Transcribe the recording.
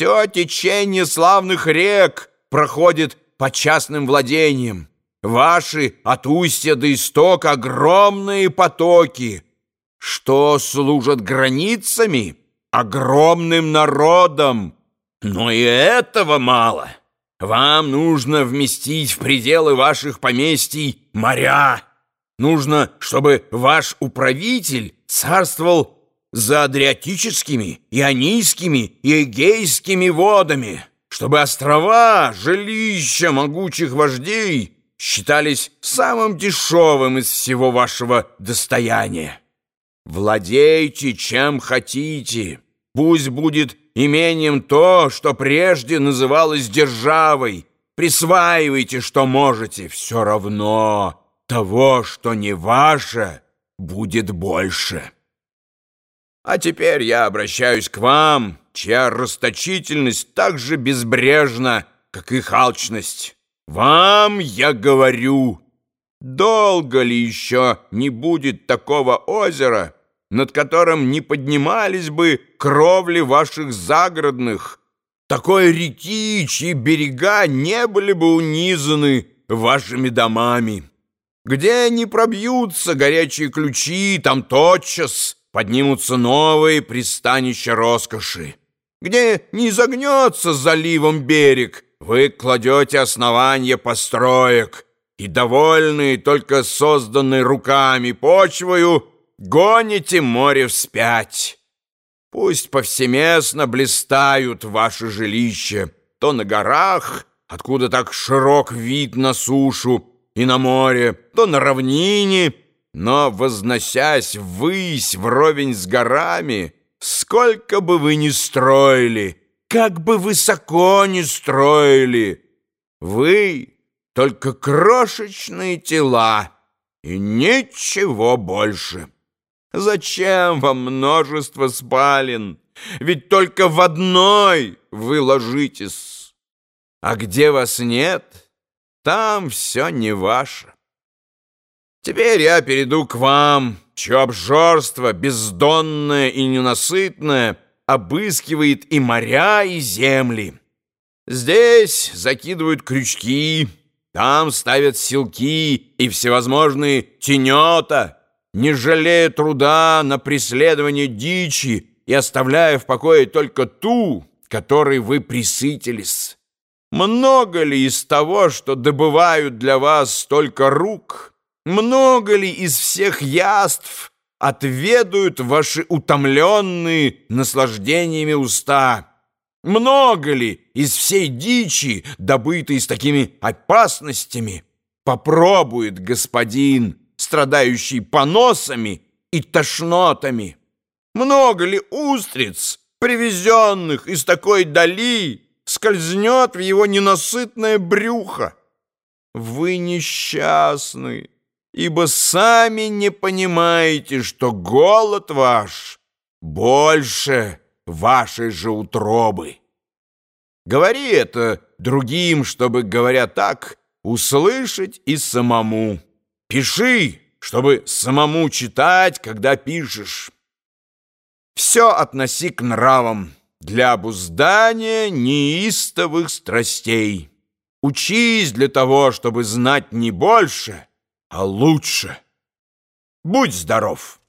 Все течение славных рек проходит по частным владениям. Ваши от устья до истока огромные потоки, что служат границами огромным народом. Но и этого мало. Вам нужно вместить в пределы ваших поместий моря. Нужно, чтобы ваш управитель царствовал за Адриатическими, Ионийскими и Эгейскими водами, чтобы острова, жилища могучих вождей считались самым дешевым из всего вашего достояния. Владейте чем хотите, пусть будет имением то, что прежде называлось державой, присваивайте, что можете, все равно того, что не ваше, будет больше». А теперь я обращаюсь к вам, чья расточительность так же безбрежна, как и алчность. Вам я говорю, долго ли еще не будет такого озера, над которым не поднимались бы кровли ваших загородных, такой реки, чьи берега не были бы унизаны вашими домами, где не пробьются горячие ключи, там тотчас поднимутся новые пристанища роскоши. Где не загнется заливом берег, вы кладете основание построек, и, довольные только созданной руками почвою, гоните море вспять. Пусть повсеместно блистают ваши жилища, то на горах, откуда так широк вид на сушу и на море, то на равнине, но, возносясь ввысь вровень с горами, сколько бы вы ни строили, как бы высоко ни строили, вы только крошечные тела и ничего больше. Зачем вам множество спален? Ведь только в одной вы ложитесь. А где вас нет, там все не ваше. Теперь я перейду к вам, чье обжорство, бездонное и ненасытное, обыскивает и моря, и земли. Здесь закидывают крючки, там ставят силки и всевозможные тенета, не жалея труда на преследование дичи и оставляя в покое только ту, которой вы присытились. Много ли из того, что добывают для вас столько рук, много ли из всех яств отведают ваши утомленные наслаждениями уста? Много ли из всей дичи, добытой с такими опасностями, попробует господин, страдающий поносами и тошнотами? Много ли устриц, привезенных из такой дали, скользнет в его ненасытное брюхо? Вы несчастны ибо сами не понимаете, что голод ваш больше вашей же утробы. Говори это другим, чтобы, говоря так, услышать и самому. Пиши, чтобы самому читать, когда пишешь. Все относи к нравам для обуздания неистовых страстей. Учись для того, чтобы знать не больше — а лучше. Будь здоров!